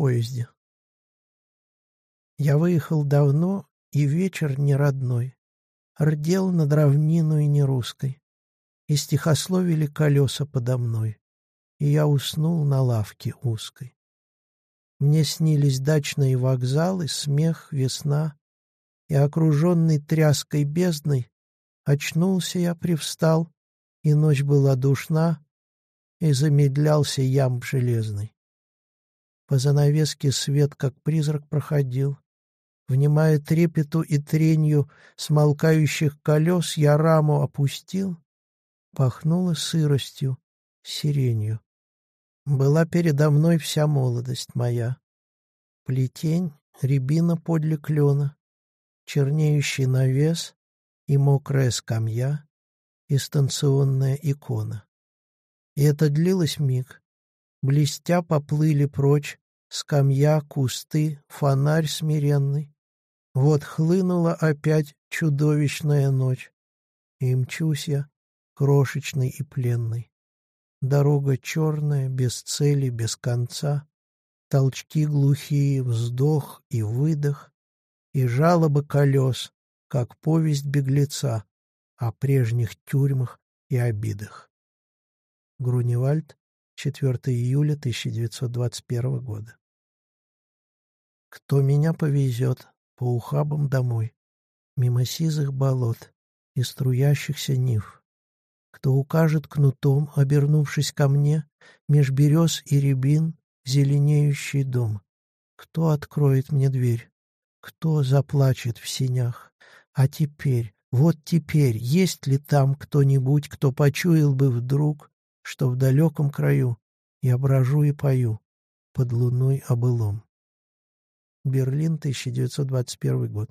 поезде. Я выехал давно, и вечер не родной. Рдел над равниной нерусской, И стихословили колеса подо мной, И я уснул на лавке узкой. Мне снились дачные вокзалы, смех, весна, И, окруженный тряской бездной, Очнулся я, привстал, и ночь была душна, И замедлялся ямб железный. По занавеске свет, как призрак, проходил. Внимая трепету и тренью смолкающих колес, я раму опустил. Пахнуло сыростью, сиренью. Была передо мной вся молодость моя. Плетень, рябина подле клена, чернеющий навес и мокрая скамья, и станционная икона. И это длилось миг. Блестя поплыли прочь скамья, кусты, фонарь смиренный. Вот хлынула опять чудовищная ночь, и мчусь я, крошечный и пленный. Дорога черная, без цели, без конца, толчки глухие, вздох и выдох, и жалобы колес, как повесть беглеца о прежних тюрьмах и обидах. Груневальд, 4 июля 1921 года. Кто меня повезет по ухабам домой, мимо сизых болот и струящихся нив? Кто укажет кнутом, обернувшись ко мне, меж берез и рябин, зеленеющий дом? Кто откроет мне дверь? Кто заплачет в синях? А теперь, вот теперь, есть ли там кто-нибудь, кто почуял бы вдруг, что в далеком краю я брожу и пою под луной о былом? Берлин, 1921 год.